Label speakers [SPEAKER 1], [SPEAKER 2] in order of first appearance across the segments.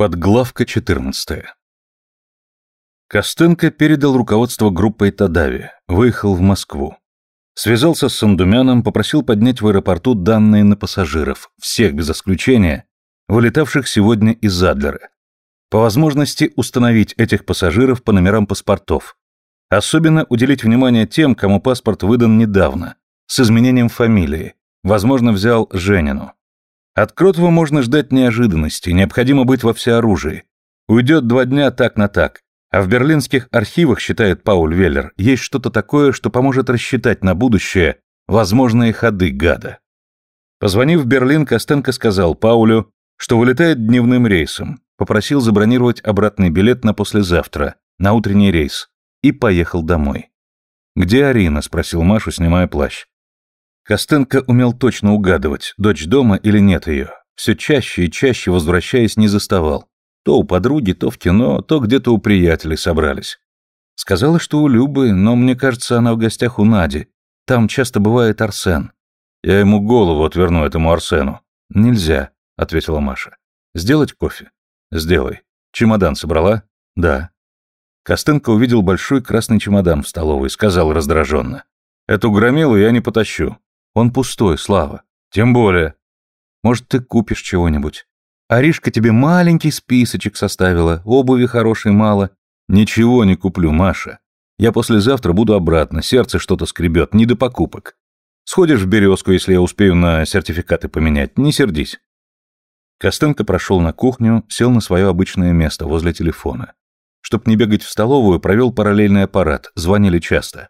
[SPEAKER 1] Подглавка 14. Костенко передал руководство группой Тадави, выехал в Москву. Связался с Сандумяном, попросил поднять в аэропорту данные на пассажиров, всех без исключения, вылетавших сегодня из Адлера. По возможности установить этих пассажиров по номерам паспортов. Особенно уделить внимание тем, кому паспорт выдан недавно, с изменением фамилии, возможно, взял Женину. От Кротова можно ждать неожиданности, необходимо быть во всеоружии. Уйдет два дня так на так, а в берлинских архивах, считает Пауль Веллер, есть что-то такое, что поможет рассчитать на будущее возможные ходы гада. Позвонив в Берлин, Костенко сказал Паулю, что вылетает дневным рейсом, попросил забронировать обратный билет на послезавтра, на утренний рейс, и поехал домой. «Где Арина?» – спросил Машу, снимая плащ. Костенко умел точно угадывать, дочь дома или нет ее. Все чаще и чаще, возвращаясь, не заставал. То у подруги, то в кино, то где-то у приятелей собрались. Сказала, что у Любы, но мне кажется, она в гостях у Нади. Там часто бывает Арсен. Я ему голову отверну, этому Арсену. Нельзя, ответила Маша. Сделать кофе? Сделай. Чемодан собрала? Да. Костенко увидел большой красный чемодан в столовой, сказал раздраженно. Эту громилу я не потащу. Он пустой, Слава. Тем более. Может, ты купишь чего-нибудь. Аришка тебе маленький списочек составила, обуви хорошей мало. Ничего не куплю, Маша. Я послезавтра буду обратно, сердце что-то скребет, не до покупок. Сходишь в березку, если я успею на сертификаты поменять, не сердись. Костенко прошел на кухню, сел на свое обычное место возле телефона. Чтоб не бегать в столовую, провел параллельный аппарат, звонили часто.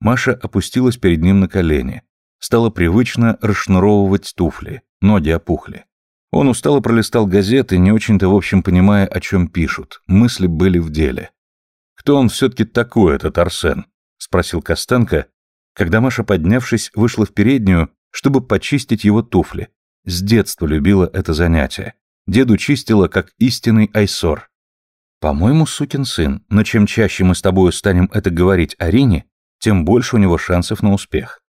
[SPEAKER 1] Маша опустилась перед ним на колени. Стало привычно расшнуровывать туфли, ноги опухли. Он устало пролистал газеты, не очень-то в общем понимая, о чем пишут. Мысли были в деле. «Кто он все-таки такой, этот Арсен?» — спросил Костенко, когда Маша, поднявшись, вышла в переднюю, чтобы почистить его туфли. С детства любила это занятие. Деду чистила, как истинный айсор. «По-моему, сукин сын, но чем чаще мы с тобой станем это говорить Арине, тем больше у него шансов на успех.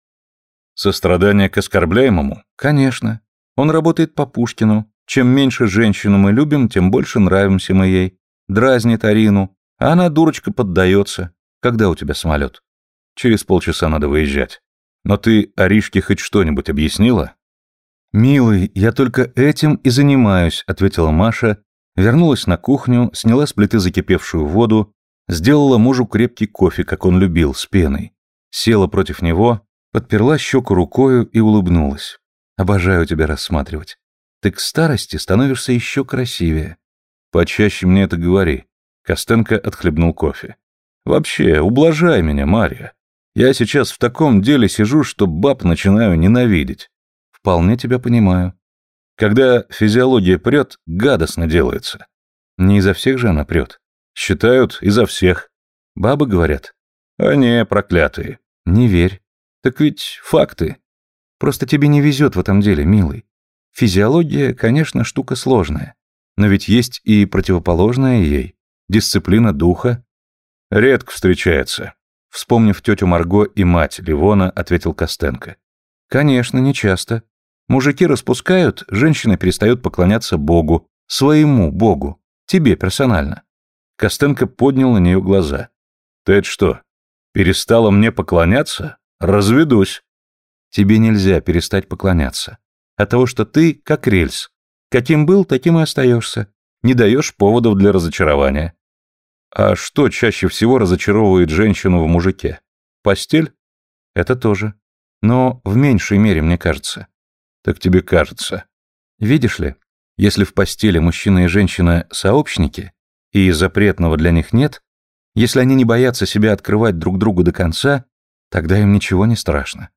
[SPEAKER 1] Сострадание к оскорбляемому? Конечно. Он работает по Пушкину. Чем меньше женщину мы любим, тем больше нравимся мы ей. Дразнит Арину. А она, дурочка, поддается. Когда у тебя самолет? Через полчаса надо выезжать. Но ты Аришке хоть что-нибудь объяснила? «Милый, я только этим и занимаюсь», — ответила Маша, вернулась на кухню, сняла с плиты закипевшую воду, сделала мужу крепкий кофе, как он любил, с пеной, села против него, Подперла щеку рукою и улыбнулась. «Обожаю тебя рассматривать. Ты к старости становишься еще красивее». «Почаще мне это говори». Костенко отхлебнул кофе. «Вообще, ублажай меня, Марья. Я сейчас в таком деле сижу, что баб начинаю ненавидеть». «Вполне тебя понимаю. Когда физиология прет, гадостно делается. Не изо всех же она прет. Считают, изо всех. Бабы говорят. Не, проклятые. Не верь. Так ведь факты. Просто тебе не везет в этом деле, милый. Физиология, конечно, штука сложная. Но ведь есть и противоположная ей. Дисциплина духа. Редко встречается. Вспомнив тетю Марго и мать Ливона, ответил Костенко. Конечно, не часто. Мужики распускают, женщины перестают поклоняться Богу, своему Богу, тебе персонально. Костенко поднял на нее глаза. Ты это что, перестала мне поклоняться? Разведусь. Тебе нельзя перестать поклоняться. От того, что ты как рельс. Каким был, таким и остаешься. Не даешь поводов для разочарования. А что чаще всего разочаровывает женщину в мужике? Постель? Это тоже. Но в меньшей мере, мне кажется. Так тебе кажется. Видишь ли, если в постели мужчина и женщина сообщники, и запретного для них нет, если они не боятся себя открывать друг другу до конца, Тогда им ничего не страшно.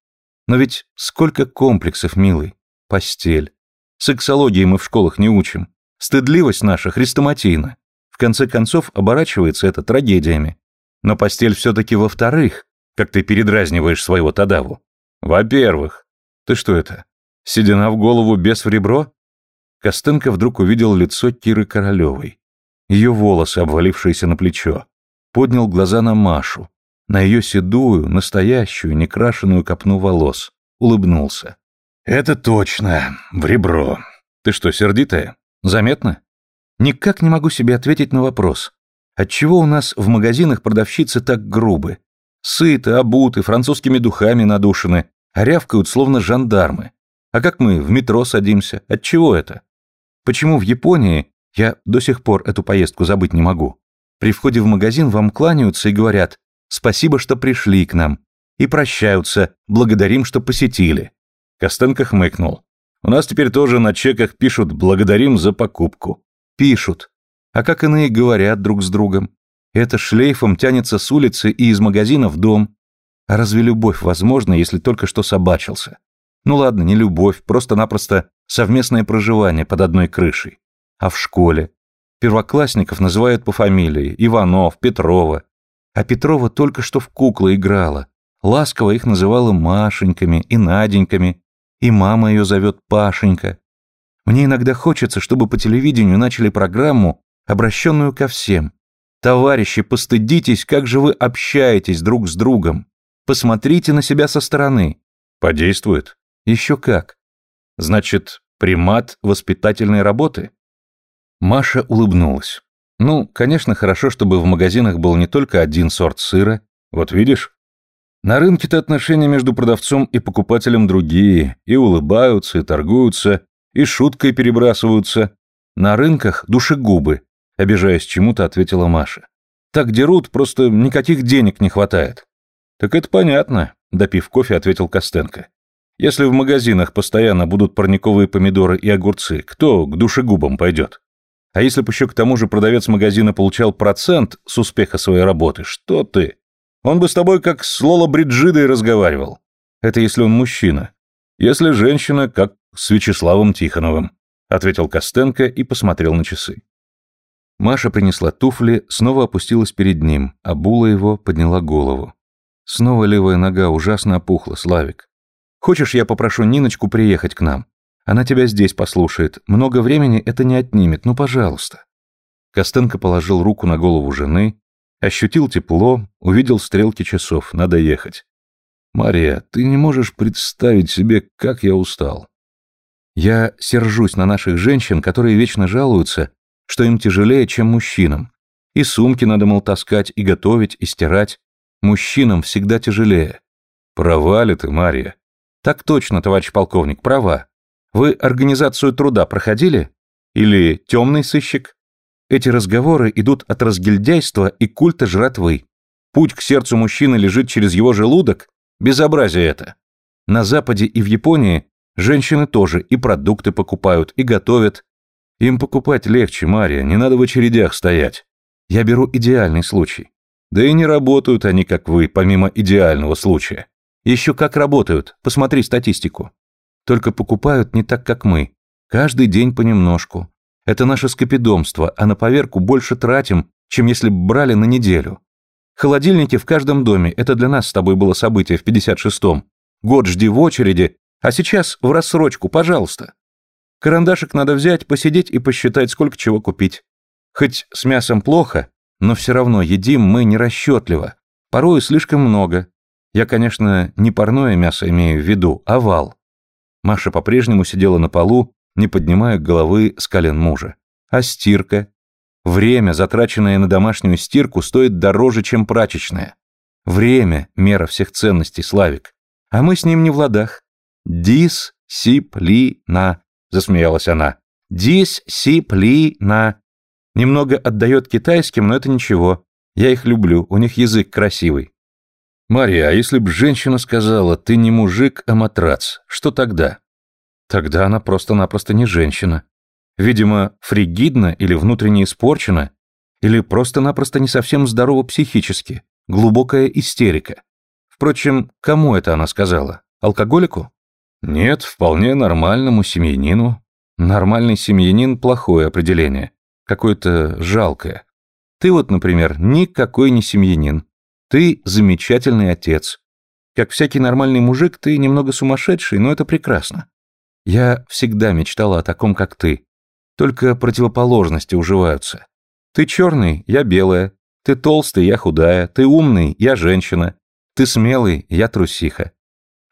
[SPEAKER 1] Но ведь сколько комплексов, милый. Постель. Сексологии мы в школах не учим. Стыдливость наша хрестоматийна. В конце концов, оборачивается это трагедиями. Но постель все-таки во-вторых, как ты передразниваешь своего Тадаву. Во-первых. Ты что это? Седина в голову без в ребро? Костенко вдруг увидел лицо Киры Королевой. Ее волосы, обвалившиеся на плечо. Поднял глаза на Машу на ее седую, настоящую, некрашенную копну волос. Улыбнулся. «Это точно, в ребро. Ты что, сердитая? Заметно?» Никак не могу себе ответить на вопрос. Отчего у нас в магазинах продавщицы так грубы? Сыты, обуты, французскими духами надушены, а рявкают словно жандармы. А как мы в метро садимся? Отчего это? Почему в Японии, я до сих пор эту поездку забыть не могу, при входе в магазин вам кланяются и говорят «Спасибо, что пришли к нам», и прощаются «Благодарим, что посетили». Костенко хмыкнул. «У нас теперь тоже на чеках пишут «Благодарим за покупку». Пишут. А как иные говорят друг с другом? Это шлейфом тянется с улицы и из магазина в дом. А разве любовь возможна, если только что собачился? Ну ладно, не любовь, просто-напросто совместное проживание под одной крышей. А в школе? Первоклассников называют по фамилии Иванов, Петрова. А Петрова только что в куклы играла. Ласково их называла Машеньками и Наденьками. И мама ее зовет Пашенька. Мне иногда хочется, чтобы по телевидению начали программу, обращенную ко всем. Товарищи, постыдитесь, как же вы общаетесь друг с другом. Посмотрите на себя со стороны. Подействует? Еще как. Значит, примат воспитательной работы? Маша улыбнулась. Ну, конечно, хорошо, чтобы в магазинах был не только один сорт сыра. Вот видишь? На рынке-то отношения между продавцом и покупателем другие, и улыбаются, и торгуются, и шуткой перебрасываются. На рынках душегубы, обижаясь чему-то, ответила Маша. Так дерут, просто никаких денег не хватает. Так это понятно, допив кофе, ответил Костенко. Если в магазинах постоянно будут парниковые помидоры и огурцы, кто к душегубам пойдет? А если бы еще к тому же продавец магазина получал процент с успеха своей работы, что ты? Он бы с тобой как с Лола Бриджидой разговаривал. Это если он мужчина. Если женщина, как с Вячеславом Тихоновым, ответил Костенко и посмотрел на часы. Маша принесла туфли, снова опустилась перед ним, обула его, подняла голову. Снова левая нога ужасно опухла, Славик. Хочешь, я попрошу Ниночку приехать к нам? Она тебя здесь послушает. Много времени это не отнимет, ну, пожалуйста». Костенко положил руку на голову жены, ощутил тепло, увидел стрелки часов, надо ехать. «Мария, ты не можешь представить себе, как я устал». Я сержусь на наших женщин, которые вечно жалуются, что им тяжелее, чем мужчинам. И сумки надо, мол, таскать, и готовить, и стирать. Мужчинам всегда тяжелее. Права ли ты, Мария? Так точно, товарищ полковник, права. Вы организацию труда проходили? Или темный сыщик? Эти разговоры идут от разгильдяйства и культа жратвы. Путь к сердцу мужчины лежит через его желудок? Безобразие это. На Западе и в Японии женщины тоже и продукты покупают, и готовят. Им покупать легче, Мария, не надо в очередях стоять. Я беру идеальный случай. Да и не работают они, как вы, помимо идеального случая. Еще как работают, посмотри статистику. Только покупают не так, как мы. Каждый день понемножку. Это наше скопидомство, а на поверку больше тратим, чем если бы брали на неделю. Холодильники в каждом доме, это для нас с тобой было событие в 56-м. Год жди в очереди, а сейчас в рассрочку, пожалуйста. Карандашик надо взять, посидеть и посчитать, сколько чего купить. Хоть с мясом плохо, но все равно едим мы нерасчетливо. Порою слишком много. Я, конечно, не парное мясо имею в виду, а вал. Маша по-прежнему сидела на полу, не поднимая головы с колен мужа. А стирка? Время, затраченное на домашнюю стирку, стоит дороже, чем прачечная. Время – мера всех ценностей, Славик. А мы с ним не в ладах. Дис-си-пли-на, засмеялась она. Дис-си-пли-на. Немного отдает китайским, но это ничего. Я их люблю, у них язык красивый. «Мария, а если б женщина сказала, ты не мужик, а матрац, что тогда?» Тогда она просто-напросто не женщина. Видимо, фригидна или внутренне испорчена, или просто-напросто не совсем здорова психически, глубокая истерика. Впрочем, кому это она сказала? Алкоголику? Нет, вполне нормальному семьянину. Нормальный семьянин – плохое определение. Какое-то жалкое. Ты вот, например, никакой не семьянин. Ты замечательный отец. Как всякий нормальный мужик, ты немного сумасшедший, но это прекрасно. Я всегда мечтала о таком, как ты. Только противоположности уживаются. Ты черный, я белая. Ты толстый, я худая. Ты умный, я женщина. Ты смелый, я трусиха.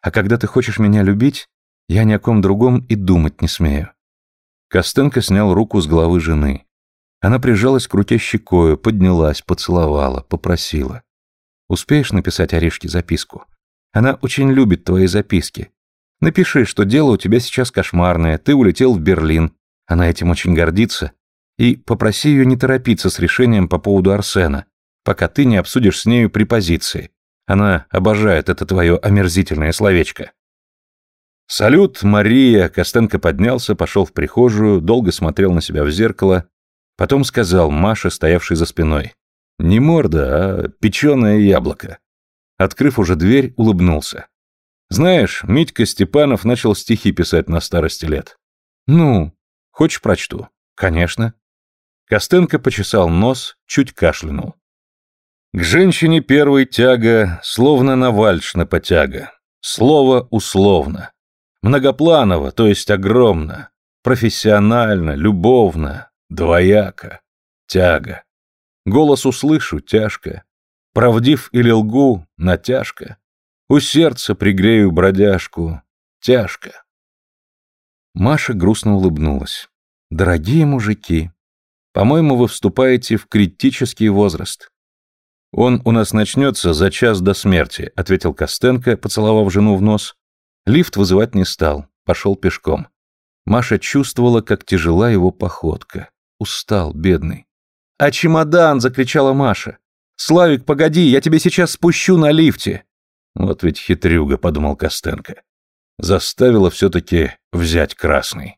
[SPEAKER 1] А когда ты хочешь меня любить, я ни о ком другом и думать не смею. Костенко снял руку с головы жены. Она прижалась к руке щекою, поднялась, поцеловала, попросила. «Успеешь написать Аришке записку? Она очень любит твои записки. Напиши, что дело у тебя сейчас кошмарное, ты улетел в Берлин, она этим очень гордится, и попроси ее не торопиться с решением по поводу Арсена, пока ты не обсудишь с нею препозиции. Она обожает это твое омерзительное словечко». «Салют, Мария!» Костенко поднялся, пошел в прихожую, долго смотрел на себя в зеркало, потом сказал Маше, стоявшей за спиной. «Не морда, а печеное яблоко». Открыв уже дверь, улыбнулся. «Знаешь, Митька Степанов начал стихи писать на старости лет». «Ну, хочешь прочту?» «Конечно». Костенко почесал нос, чуть кашлянул. К женщине первой тяга, словно на вальш на потяга. Слово условно. Многопланово, то есть огромно, профессионально, любовно, двояко, тяга. Голос услышу, тяжко. Правдив или лгу, натяжка. У сердца пригрею бродяжку, тяжко. Маша грустно улыбнулась. «Дорогие мужики, по-моему, вы вступаете в критический возраст». «Он у нас начнется за час до смерти», — ответил Костенко, поцеловав жену в нос, Лифт вызывать не стал, пошел пешком. Маша чувствовала, как тяжела его походка. Устал, бедный. «А чемодан!» — закричала Маша. «Славик, погоди, я тебе сейчас спущу на лифте!» Вот ведь хитрюга, подумал Костенко. Заставила все-таки взять красный.